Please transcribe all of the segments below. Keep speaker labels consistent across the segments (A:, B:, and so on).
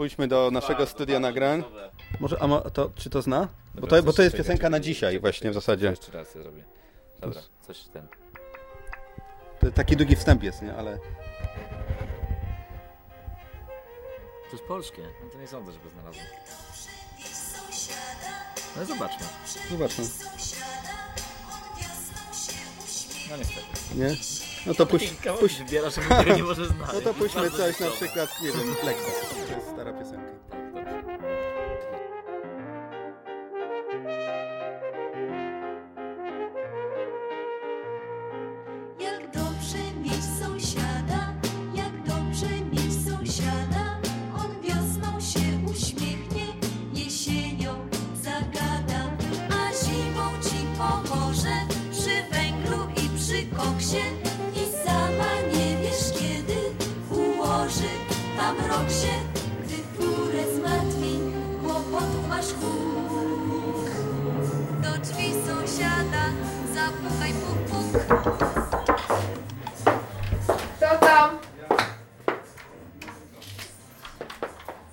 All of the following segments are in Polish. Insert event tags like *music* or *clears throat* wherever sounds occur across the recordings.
A: pójdźmy do naszego studia nagrań. Może, a mo, to, czy to zna? Bo to, bo to jest piosenka na dzisiaj właśnie w zasadzie.
B: Jeszcze raz ja zrobię. Dobra, coś ten.
A: To taki długi wstęp jest, nie? Ale
B: To jest polskie. No to nie sądzę, żeby znalazłem. No zobaczmy.
A: zobaczmy.
B: No niestety.
A: Nie? No to puść, puść,
B: wybierasz, nie może znaleźć.
A: no to puśćmy
B: Bardzo
A: coś na przykład, nie wiem, Lekko. To jest stara piosenka.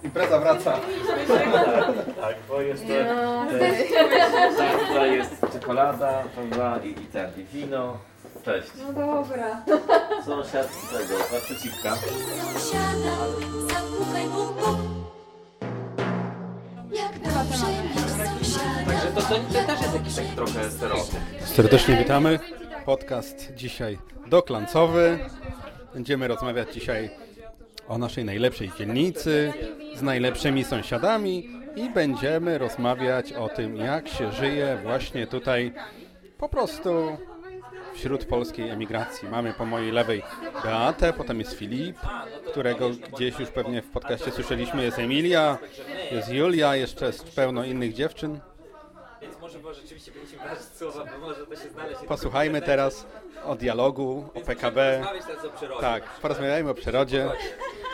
A: Impreza wraca.
B: Tak, bo jest to... Tak, tutaj jest czekolada, prawda, i, i ten, i wino. Cześć.
C: No dobra.
B: Sąsiad z tego, naprzeciwka. Także to, to, to też jest jakiś taki trochę stereotyp.
A: Serdecznie witamy. Podcast dzisiaj doklancowy. Będziemy rozmawiać dzisiaj o naszej najlepszej dzielnicy, z najlepszymi sąsiadami i będziemy rozmawiać o tym, jak się żyje właśnie tutaj po prostu wśród polskiej emigracji. Mamy po mojej lewej Beatę, potem jest Filip, którego gdzieś już pewnie w podcaście słyszeliśmy, jest Emilia, jest Julia, jeszcze jest pełno innych dziewczyn.
B: Więc może bo rzeczywiście powinniśmy słowa, bo może to się znaleźć.
A: Posłuchajmy teraz o dialogu, o PKB.
B: Rozmawiać teraz o przyrodzie.
A: Tak, porozmawiajmy o przyrodzie.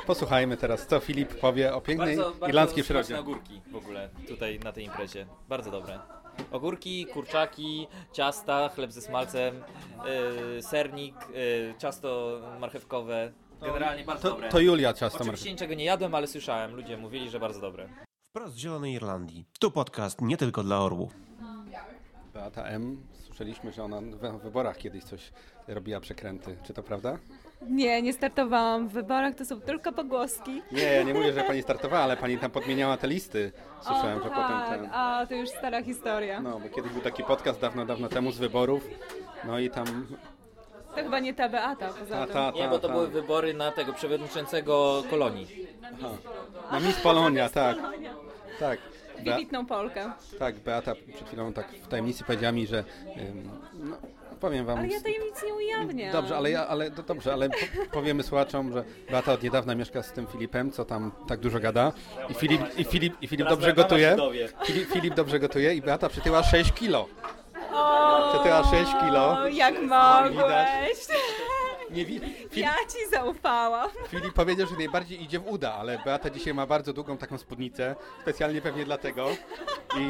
A: Posłuchajmy teraz, co Filip powie o pięknej
B: Bardzo, bardzo
A: irlandzkiej przyrodzie.
B: ogórki w ogóle tutaj na tej imprezie. Bardzo dobre. Ogórki, kurczaki, ciasta, chleb ze smalcem, yy, sernik, yy, ciasto marchewkowe. Generalnie bardzo
A: To,
B: dobre.
A: to Julia ciasto
B: Oczywiście
A: marchewkowe.
B: niczego nie jadłem, ale słyszałem. Ludzie mówili, że bardzo dobre.
D: Wprost z Zielonej Irlandii. Tu podcast nie tylko dla orłów.
A: Beata M. Słyszeliśmy, że ona w wyborach kiedyś coś robiła przekręty. Czy to prawda?
C: Nie, nie startowałam w wyborach, to są tylko pogłoski.
A: Nie, ja nie mówię, że pani startowała, ale pani tam podmieniała te listy. Słyszałem, że potem
C: tak,
A: ten...
C: a to już stara historia.
A: No, bo kiedyś był taki podcast dawno, dawno temu z wyborów. No i tam...
C: To chyba nie ta Beata poza
A: Ta,
C: tym.
A: ta,
B: Nie,
A: ta,
B: bo to
A: ta.
B: były wybory na tego przewodniczącego kolonii.
A: Na Miss Polonia, tak. Tak.
C: Wybitną Polkę.
A: tak, Beata przed chwilą tak w tajemnicy powiedziała mi, że... no, powiem wam...
C: Ale ja tajemnic nie ujawniam.
A: Dobrze, ale ja, ale to dobrze, ale po, powiemy słuchaczom, że Beata od niedawna mieszka z tym Filipem, co tam tak dużo gada. I Filip, i Filip, i Filip dobrze gotuje. Filip, Filip dobrze gotuje i Beata przytyła 6 kilo. Przytyła 6 kilo.
C: O, jak
A: Widać. Nie wi- Filip,
C: Ja ci zaufałam.
A: Filip powiedział, że najbardziej idzie w uda, ale Beata dzisiaj ma bardzo długą taką spódnicę, specjalnie pewnie dlatego. I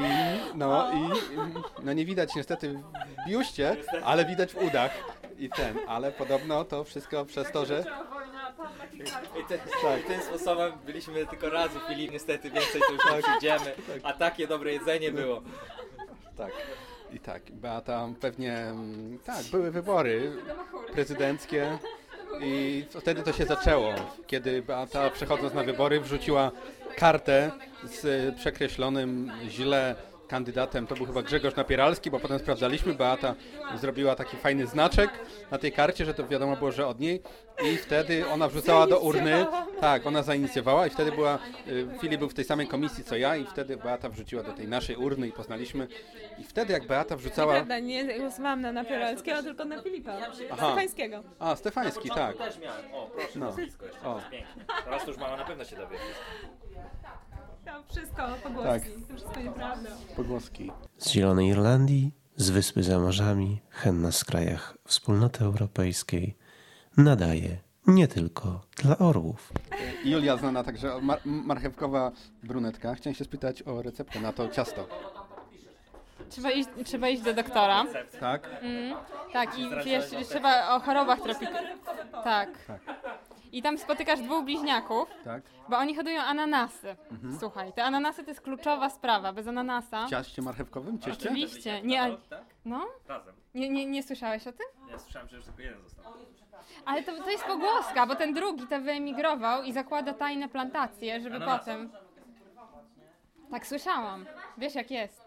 A: no i no nie widać niestety w biuście, ale widać w udach. I ten, ale podobno to wszystko przez to, że
B: I ten, tak. tym sposobem byliśmy tylko raz u Filip, niestety więcej to już nie przyjdziemy. A takie dobre jedzenie było.
A: Tak. I tak, Beata pewnie, mm, tak, były wybory prezydenckie i wtedy to się zaczęło, kiedy Beata przechodząc na wybory wrzuciła kartę z przekreślonym źle kandydatem, to był chyba Grzegorz Napieralski, bo potem sprawdzaliśmy, Beata zrobiła taki fajny znaczek na tej karcie, że to wiadomo było, że od niej i wtedy ona wrzucała do urny, tak, ona zainicjowała i wtedy była, y, Filip był w tej samej komisji co ja i wtedy Beata wrzuciła do tej naszej urny i poznaliśmy i wtedy jak Beata wrzucała,
C: Prawda, nie głosowałam na Napieralskiego, tylko na Filipa. Stefańskiego.
A: a Stefański, tak,
B: też miałem. O, proszę,
A: No.
B: nazwisko jeszcze.
A: O.
B: Pięknie. Teraz to już mama na pewno się dowie.
C: To wszystko pogłoski.
A: Tak.
C: To wszystko nieprawda.
A: pogłoski.
D: Z Zielonej Irlandii, z wyspy za morzami, hen nas w krajach wspólnoty europejskiej, nadaje nie tylko dla orłów.
A: Julia znana także mar marchewkowa brunetka. Chciałem się spytać o receptę na to ciasto.
E: Trzeba iść, trzeba iść do doktora.
A: Tak?
E: Tak, i wiesz, trzeba o chorobach tropikalnych. Tak. I tam spotykasz dwóch bliźniaków,
A: Tak?
E: bo oni hodują ananasy.
A: Mhm.
E: Słuchaj, te ananasy to jest kluczowa sprawa. Bez ananasa...
A: W ciaście marchewkowym? Cieście?
E: Oczywiście. Nie, a- no?
B: Razem.
E: Nie, nie, nie słyszałeś o tym?
B: Ja słyszałem, że już tylko jeden został.
E: Ale to, to jest pogłoska, bo ten drugi to wyemigrował i zakłada tajne plantacje, żeby
B: Ananasa.
E: potem... Tak słyszałam. Wiesz jak jest.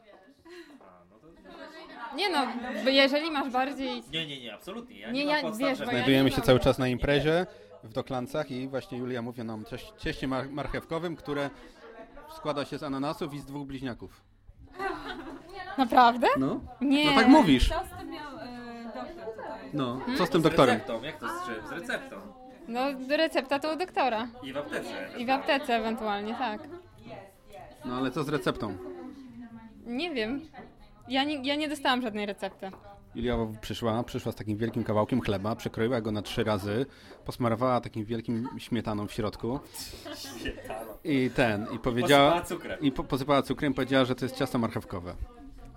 E: Nie no, jeżeli masz bardziej...
B: Nie, nie, nie, absolutnie. Ja
E: Nie,
B: nie,
E: ja- wiesz,
A: Znajdujemy
E: nie
A: się
E: mam
A: cały czas na imprezie w Doklancach i właśnie Julia mówi nam o cieś- cieście mar- marchewkowym, które składa się z ananasów i z dwóch bliźniaków.
E: Naprawdę?
A: No,
E: Nie.
A: no tak mówisz.
C: E, doktor tutaj.
A: No, co z
B: Z
A: tym doktorem?
B: receptą, jak to z czym? Z receptą.
E: No, recepta to u doktora.
B: I w aptece.
E: I w aptece ewentualnie, tak.
A: No ale co z receptą?
E: Nie wiem. Ja nie, ja nie dostałam żadnej recepty.
A: Julia przyszła, przyszła z takim wielkim kawałkiem chleba, przekroiła go na trzy razy, posmarowała takim wielkim śmietaną w środku i ten, i powiedziała...
B: Posypała cukrem.
A: I po, posypała cukrem i powiedziała, że to jest ciasto marchewkowe.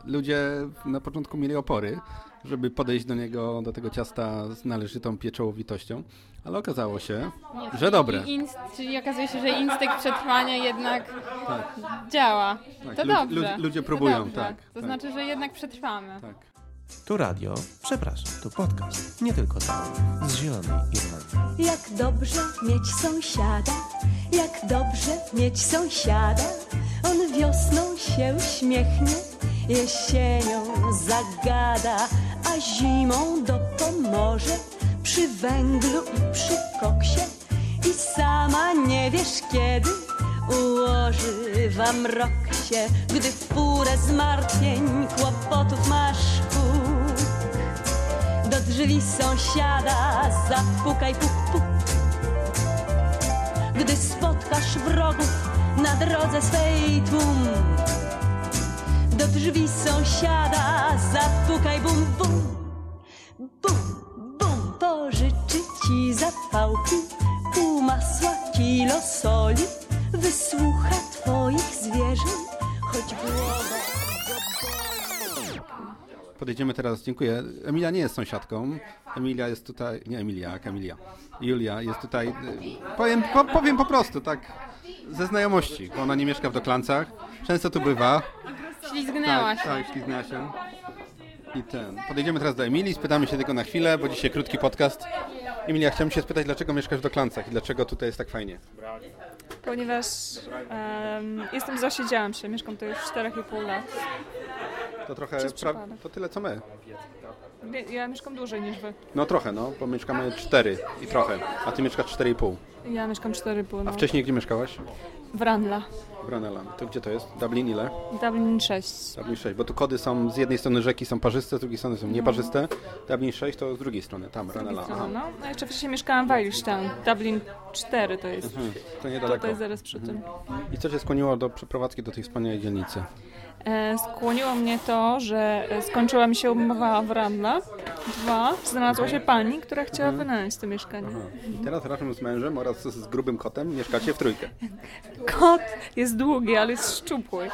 A: Ludzie na początku mieli opory, żeby podejść do niego, do tego ciasta z należytą pieczołowitością, ale okazało się, że dobre.
E: Inst- czyli okazuje się, że instynkt przetrwania jednak
A: Tak,
E: działa.
A: Tak,
E: To
A: lu-
E: dobrze.
A: lu- ludzie
E: To
A: próbują,
E: dobrze.
A: tak,
E: To
A: tak.
E: znaczy, że jednak przetrwamy.
A: tak.
D: Tu radio, przepraszam, tu podcast, nie tylko tam, z Zielonej Irlandii.
F: Jak dobrze mieć sąsiada, jak dobrze mieć sąsiada. On wiosną się uśmiechnie, jesienią zagada, a zimą dopomoże przy węglu i przy koksie. I sama nie wiesz kiedy ułoży wam roksie, gdy furę zmartwień, kłopotów masz drzwi sąsiada zapukaj puk, puk. Gdy spotkasz wrogów na drodze swej tłum Do drzwi sąsiada zapukaj bum, bum Bum, bum, pożyczy ci zapałki Pół masła, kilo soli Wysłucha twoich zwierzeń Choć głowa
A: Podejdziemy teraz, dziękuję. Emilia nie jest sąsiadką. Emilia jest tutaj, nie Emilia, jak Emilia. Julia jest tutaj, y, powiem po, powiem po prostu, tak, ze znajomości, bo ona nie mieszka w Doklancach. Często tu bywa.
E: Ślizgnęłaś.
A: Tak, tak, śliznęła się. I ten. Podejdziemy teraz do Emilii, spytamy się tylko na chwilę, bo dzisiaj krótki podcast. Emilia, chciałem się spytać, dlaczego mieszkasz w Doklancach i dlaczego tutaj jest tak fajnie?
C: Ponieważ em, jestem zasiedziałam się, mieszkam tu już 4,5 lat.
A: To trochę,
C: Przez
A: pra,
C: przypadek.
A: to tyle co my.
C: Nie, Ja mieszkam dłużej niż wy.
A: No trochę, no, bo mieszkamy 4 i trochę, a ty mieszkasz 4,5.
C: Ja mieszkam 4,5. No.
A: A wcześniej gdzie mieszkałaś?
C: W Ranla.
A: Branella. To gdzie to jest? Dublin ile?
C: Dublin 6.
A: Dublin 6, bo tu kody są z jednej strony rzeki są parzyste, z drugiej strony są nieparzyste. Dublin 6 to z drugiej strony, tam, Ranella. Aha.
C: No, a jeszcze wcześniej mieszkałam w Irishtown. Dublin 4 to jest.
A: Hmm, to niedaleko.
C: to jest zaraz przy tym.
A: I co cię skłoniło do przeprowadzki do tej wspaniałej dzielnicy?
C: E, skłoniło mnie to, że skończyła mi się umowa w Ranla. Dwa, znalazła się pani, która chciała wynająć to mieszkanie.
A: I teraz razem z mężem oraz z grubym kotem mieszkacie w trójkę.
C: Kot jest długi, ale jest szczupły.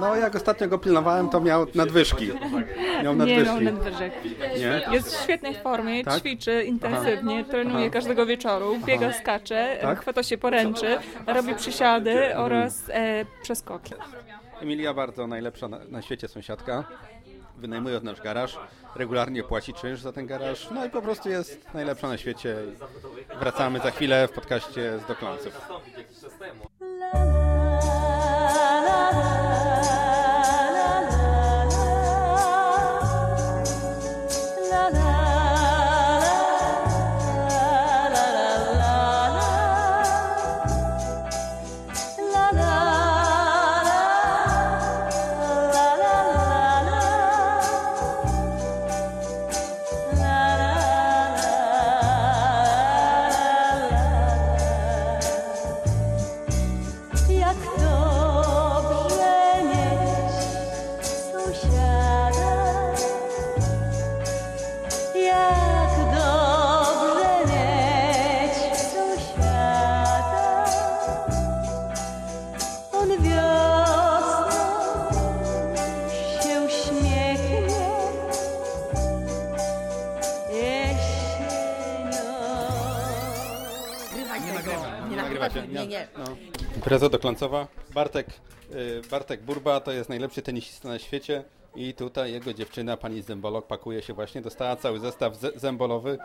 A: No jak ostatnio go pilnowałem, to miał nadwyżki. Miał
C: Nie miał
A: nadwyżki.
C: nadwyżek.
A: Nie?
C: Jest w świetnej formie,
A: Tak?
C: ćwiczy intensywnie, trenuje
A: Aha.
C: każdego wieczoru, biega, skacze,
A: Tak?
C: chwyta się poręczy, robi przysiady oraz e, przeskoki.
A: Emilia bardzo najlepsza na, na świecie sąsiadka. Wynajmuje od nas garaż, regularnie płaci czynsz za ten garaż, no i po prostu jest najlepsza na świecie. Wracamy za chwilę w podcaście z Doklanców. Impreza do Klancowa. Bartek, y, Bartek Burba to jest najlepszy tenisista na świecie i tutaj jego dziewczyna, pani Zembolok, pakuje się właśnie, dostała cały zestaw ze- zembolowy.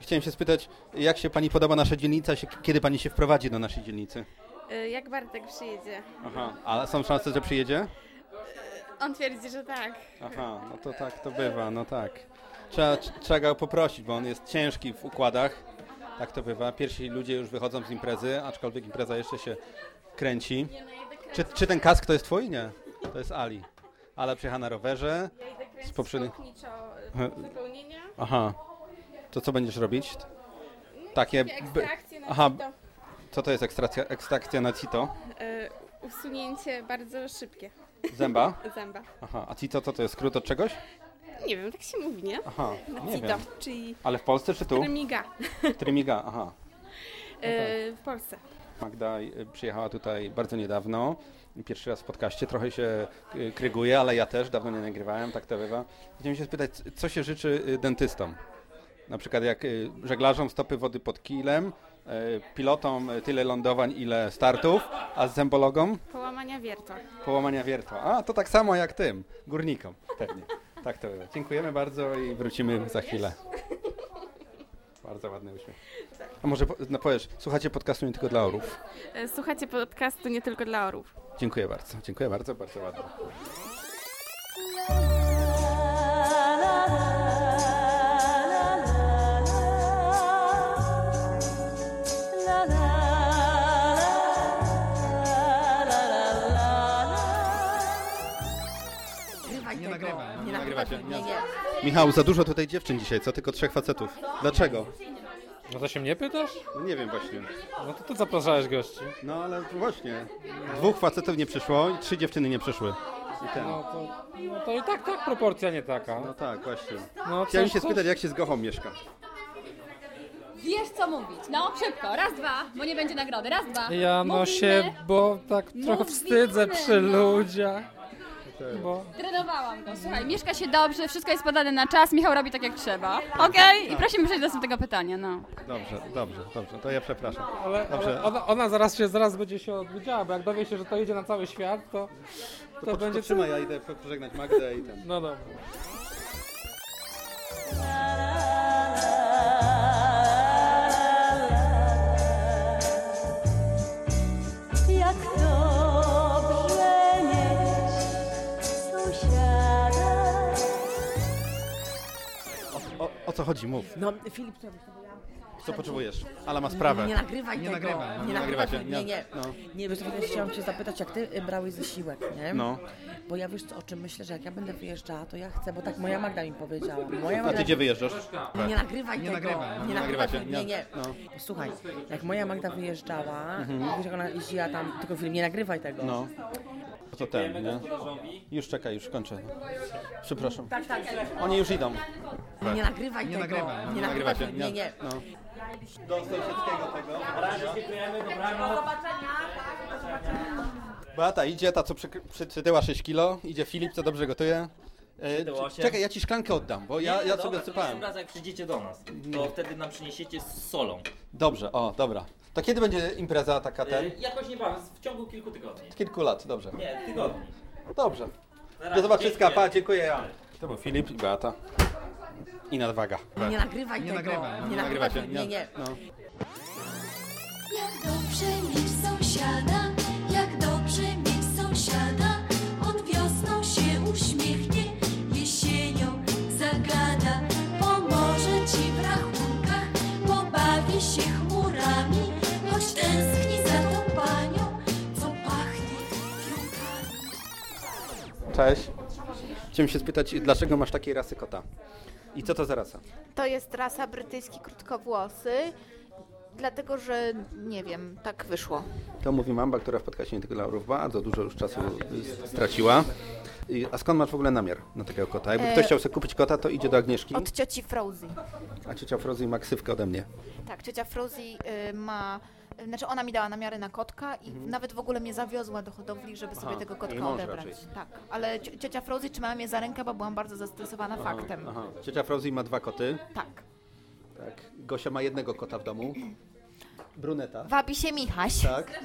A: Chciałem się spytać, jak się pani podoba nasza dzielnica, kiedy pani się wprowadzi do naszej dzielnicy?
G: Y, Jak Bartek przyjedzie?
A: Aha, a są szanse, że przyjedzie?
G: On twierdzi, że tak.
A: Aha, no to tak to bywa, no tak. Trzeba, trzeba go poprosić, bo on jest ciężki w układach. Tak to bywa. Pierwsi ludzie już wychodzą z imprezy, aczkolwiek impreza jeszcze się kręci. Czy, czy ten kask to jest twój? Nie. To jest Ali. Ale przyjechała na rowerze. Z poprzedniej...
G: wypełnienia.
A: Aha. To co będziesz robić? Takie... b-
G: Ekstrakcje na
A: Aha.
G: Aha.
A: Co to jest ekstrakcja, ekstrakcja na cito?
G: usunięcie bardzo szybkie
A: Zęba? *laughs*
G: zęba.
A: Aha. A cito to, to jest skrót od czegoś?
G: Nie wiem, tak się mówi, nie?
A: Aha, nie wiem.
G: czyli
A: Ale w Polsce czy tu?
G: trymiga *laughs*
A: Trymiga, aha.
G: y, w Polsce.
A: Magda y, przyjechała tutaj bardzo niedawno. Pierwszy raz w podcaście, trochę się y, kryguje, ale ja też dawno nie nagrywałem, tak to bywa. Chciałem się spytać, c- co się życzy y, dentystom? Na przykład jak y, żeglarzom stopy wody pod kilem, y, pilotom y, tyle lądowań, ile startów, a z zębologom
G: Połamania wiertła.
A: połamania wiertła. A, to tak samo jak tym, górnikom pewnie. Tak to bywa. Dziękujemy bardzo i wrócimy za chwilę. Bardzo ładny uśmiech. A może po- no powiesz, słuchacie podcastu nie tylko dla orów.
G: Y, Słuchacie podcastu nie tylko dla orów.
A: Dziękuję bardzo, dziękuję bardzo, bardzo ładnie. Nagrywacie?
H: Nie.
A: Michał, za dużo tutaj dziewczyn dzisiaj, co tylko trzech facetów. Dlaczego?
I: No to się mnie pytasz?
A: No nie wiem właśnie.
I: No to ty zapraszałeś gości.
A: No ale właśnie. Dwóch facetów nie przyszło i trzy dziewczyny nie przyszły. I ten.
I: No to, no to i tak, tak proporcja nie taka.
A: No tak, właśnie.
I: No,
A: Chciałem
I: coś-
A: się
I: coś-
A: spytać, jak się z Gochą mieszka.
J: Wiesz co mówić. No, szybko. Raz, dwa, bo nie będzie nagrody. Raz, dwa.
I: Ja no
J: Mówimy.
I: się, bo tak trochę wstydzę przy
J: no.
I: ludziach. Bo
J: Trenowałam go. Słuchaj, mieszka się dobrze, wszystko jest podane na czas, Michał robi tak jak trzeba. Okej? I prosimy przejść do następnego pytania, no.
A: Dobrze, dobrze, dobrze. To ja przepraszam.
I: ale,
A: Dobrze.
I: ale ona, ona zaraz się zaraz będzie się odwiedziała, bo jak dowie się, że to idzie na cały świat, to, to,
A: To
I: będzie
A: trzymaj, ja idę pożegnać Magdę i ten.
I: No dobra.
A: Co chodzi? Mów.
H: No, Filip, co,
A: Co potrzebujesz? Ale ma sprawę.
H: nie nagrywaj
A: Nie
H: tego.
A: nagrywam.
H: Nie
A: Nie
H: nagrywacie.
A: nagrywacie.
H: Nie, nie.
A: No.
H: Nie, wiesz, co, chciałam cię zapytać, jak ty y, brałeś zasiłek, nie?
A: No.
H: Bo ja wiesz co, o czym myślę, że jak ja będę wyjeżdżała, to ja chcę, bo tak moja Magda mi powiedziała. Moja
A: A
H: Magda...
A: ty gdzie wyjeżdżasz?
H: Nie nagrywaj tego.
A: nagrywam.
H: Nie
A: Nie
H: nagrywacie. Nie, nie.
A: Nie. No.
H: Słuchaj, jak moja Magda wyjeżdżała, wiesz jak ona jeździła tam, tylko film, nie nagrywaj tego.
A: No. To ten, nie? Już czekaj, już kończę. Przepraszam.
H: Tak, tak.
A: Oni już idą.
H: Nie nagrywaj tego.
A: nagrywam.
H: Nie
A: Nie
H: nagrywacie.
A: nagrywacie.
H: Nie, nie.
A: No. Do sąsiedzkiego tego. Beata idzie, ta co przytyła 6 kilo. Idzie Filip, co dobrze gotuje. E,
B: się.
A: czekaj, ja ci szklankę oddam, bo ja, ja sobie odsypałem.
B: Następnym razem jak przyjdziecie do nas, to wtedy nam przyniesiecie z solą.
A: Dobrze, o, dobra. To kiedy będzie impreza taka ten?
B: Y, Jakoś niebawem, w ciągu kilku tygodni.
A: Kilku lat, dobrze.
B: Nie, tygodni.
A: Dobrze.
B: Na razie,
A: Do zobaczyska, pa, dziękuję ja. To był Filip i Beata. I nadwaga.
H: Nie nagrywaj tego. Nie nagrywacie. Nie, nie.
A: No.
F: Jak dobrze mieć sąsiada,
A: Cześć. Chciałem się spytać, dlaczego masz takiej rasy kota? I co to za rasa?
K: To jest rasa brytyjski krótkowłosy, dlatego że nie wiem, tak wyszło.
A: To mówi mamba, która w podcaście nie tylko dla orów bardzo dużo już czasu straciła. A skąd masz w ogóle namiar na takiego kota? Jakby
K: E,
A: ktoś chciał sobie kupić kota, to idzie do Agnieszki,
K: Od cioci Frozy.
A: a ciocia Frozy ma ksywkę ode mnie.
K: Tak, ciocia Frozy y, ma. Znaczy ona mi dała namiary na kotka i nawet w ogóle mnie zawiozła do hodowli, żeby sobie
A: Aha,
K: tego
A: jej
K: kotka
A: mąż
K: odebrać.
A: raczej.
K: Tak, ale cio- ciocia Frozy trzymała mnie za rękę, bo byłam bardzo zestresowana faktem.
A: Aha. Ciocia Frozy ma dwa koty.
K: Tak.
A: Tak. Gosia ma jednego kota w domu. Bruneta.
K: Wabi się Michaś.
A: Tak.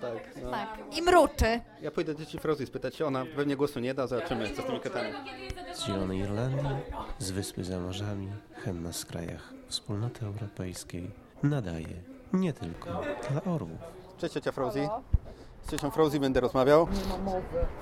A: Tak, no.
K: Tak. I mruczy.
A: Ja pójdę do Cici Frozy spytać się, ona pewnie głosu nie da, zobaczymy co z tymi kotami.
D: Z Zielonej Irlandii, z Wyspy za Morzami, hen na skrajach Wspólnoty Europejskiej nadaje nie tylko dla orłów.
A: Cześć ciocia Frozy. Z ciocią Frozy będę rozmawiał.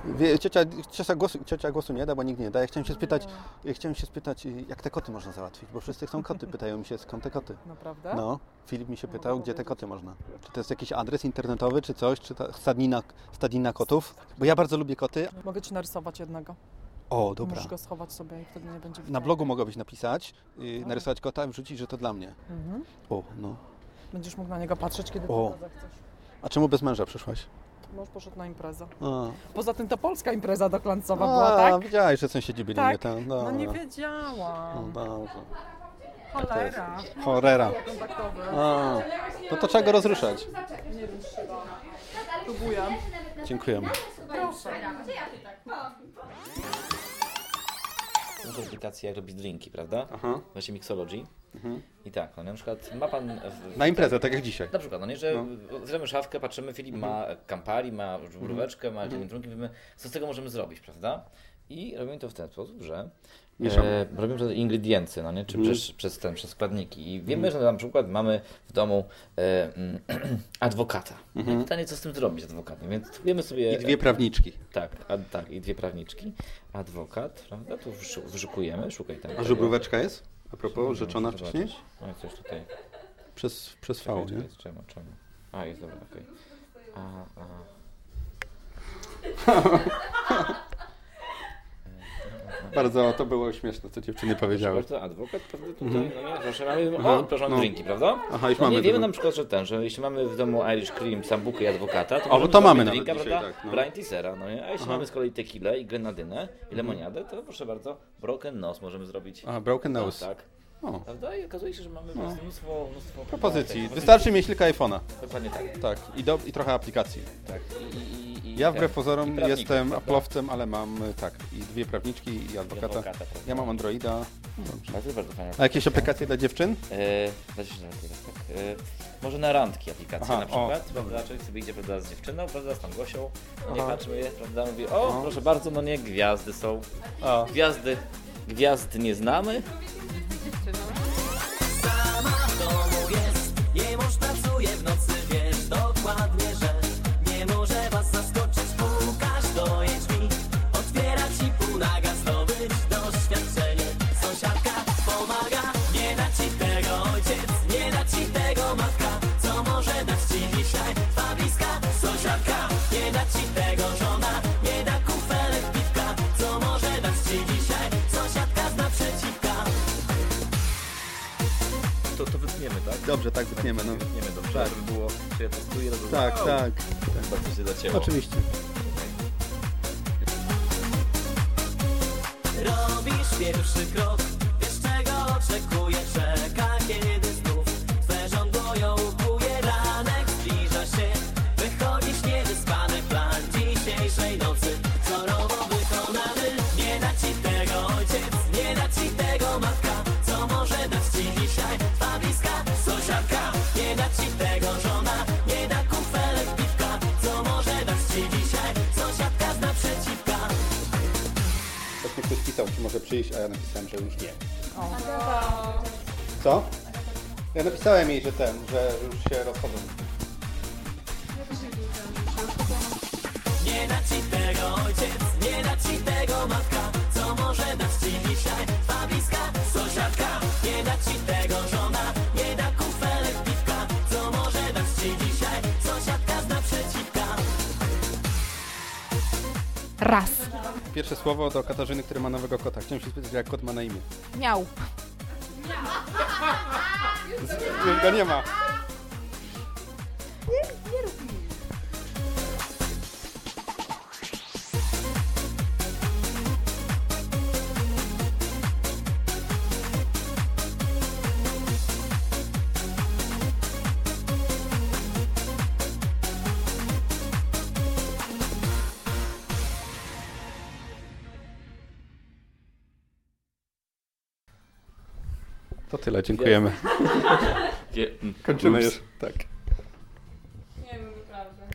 A: Wie, ciocia, ciocia, głosu, ciocia głosu nie da, bo nikt nie da. Ja chciałem się spytać, ja chciałem się spytać, y, jak te koty można załatwić, bo wszyscy chcą koty, pytają mi się skąd te koty.
L: Naprawdę?
A: No, Filip mi się pytał, gdzie te koty można. Czy to jest jakiś adres internetowy, czy coś, czy ta stadnina, stadnina kotów? Bo ja bardzo lubię koty.
L: Mogę ci narysować jednego.
A: O, dobra.
L: Musisz go schować sobie i wtedy nie będzie
A: Na
L: widać.
A: blogu mogłabyś napisać, yy, narysować kota i wrzucić, że to dla mnie.
L: Mhm.
A: O, no.
L: Będziesz mógł na niego patrzeć, kiedy
A: O.
L: tylko zechcesz.
A: A czemu bez męża przyszłaś?
L: Mąż poszedł na imprezę.
A: A.
L: Poza tym to polska impreza doklancowa była, tak?
A: Wiedziałeś, że sąsiedzi byli
L: Tak?
A: nie tam.
L: No nie
A: dobra.
L: wiedziałam.
A: No dobrze.
L: Cholera.
A: Cholera. A, no to trzeba go rozruszać.
L: Nie wiem. Próbuję.
A: Dziękujemy.
L: Proszę.
B: Aplikacje jak robić drinki, prawda?
A: Aha.
B: Właśnie Mixology.
A: Mhm.
B: I tak, no nie, na przykład ma pan... W,
A: Na imprezę, tak jak dzisiaj.
B: Na przykład, no nie, że
A: No.
B: otwieramy szafkę, patrzymy, Filip ma Campari, ma bróweczkę, ma
A: Mhm.
B: gin trunki, mówimy, co z tego możemy zrobić, prawda? I robimy to w ten sposób, że. E, robimy przez ingrediencje, no nie, czy
A: Mhm.
B: przez, przez, ten, przez składniki. I wiemy, że na przykład mamy w domu e, mm, *clears throat* adwokata.
A: Mhm.
B: I pytanie, co z tym zrobić adwokatem, więc wiemy sobie...
A: I dwie prawniczki.
B: Tak, a, tak, i dwie prawniczki. Adwokat, prawda? Tu wyszu- wyszukujemy, szukaj tam.
A: A żubróweczka jest? A propos, rzeczona wcześniej?
B: No i coś tutaj.
A: Przez, przez V, nie?
B: czekaj, Czemu, czemu? A, jest dobra, okej. A, a. *laughs*
A: Bardzo to było śmieszne, co dziewczyny powiedziały.
B: Proszę bardzo, adwokat, prawda, tutaj,
A: Mhm.
B: no nie, proszę, mamy,
A: Aha, no.
B: drinki, prawda?
A: Aha, już
B: no
A: mamy
B: nie, wiemy na przykład, że ten, że jeśli mamy w domu Irish Cream, sambukę i adwokata, to
A: O, bo to mamy
B: drinka,
A: dzisiaj,
B: prawda?
A: tak, no.
B: Blind teasera, no nie? A jeśli
A: Aha.
B: mamy z kolei tequilę i grenadynę i lemoniadę, to proszę bardzo, broken nose możemy zrobić.
A: A, broken
B: No,
A: nose.
B: tak.
A: O.
B: Prawda? I okazuje się, że mamy
A: No.
B: mnóstwo, mnóstwo
A: Propozycji.
B: tak,
A: Wystarczy mieć tylko iPhone'a.
B: Dokładnie tak.
A: Tak, i, do, i trochę aplikacji.
B: Tak. I, i, i,
A: Ja wbrew
B: i
A: pozorom jestem aplowcem, ale mam y, tak, i dwie prawniczki i adwokata.
B: adwokata?
A: Ja mam Androida. No.
B: Tak, to bardzo fajna
A: A jakieś aplikacje dla dziewczyn?
B: E, dla dziewczyn, tak, tak. E, może na randki aplikacje
A: Aha,
B: na przykład,
A: o,
B: prawda? Człowiek sobie idzie prawda, z dziewczyną, prawda, z tam Gosią, nie
A: Aha.
B: patrzymy, prawda, mówi, o,
A: No.
B: proszę bardzo, no nie, gwiazdy są.
A: A.
B: Gwiazdy, gwiazd nie znamy.
A: Dobrze, tak wytniemy, no.
B: Wytniemy, dobrze,
A: Tak.
B: żeby było, czy ja testuję, to
A: Tak,
B: wow,
A: tak.
B: Bardzo się zacięło.
A: Oczywiście.
M: Robisz pierwszy krok, może
A: przyjść, a ja napisałem, że już nie. Co? Ja napisałem jej, że ten, że już się rozchodzą.
M: Nie da ci tego ojciec, nie da ci tego matka Co może dać ci dzisiaj twa bliska sąsiadka Nie da ci tego żona, nie da kufelek piwka Co może dać ci dzisiaj sąsiadka z naprzeciwka
K: Raz.
A: Pierwsze słowo do Katarzyny, który ma nowego kota. Chciałem się spytać, jak kot ma na imię.
K: Miał.
A: Już go nie ma. To tyle, dziękujemy.
N: Je-
A: Kończymy już. Tak.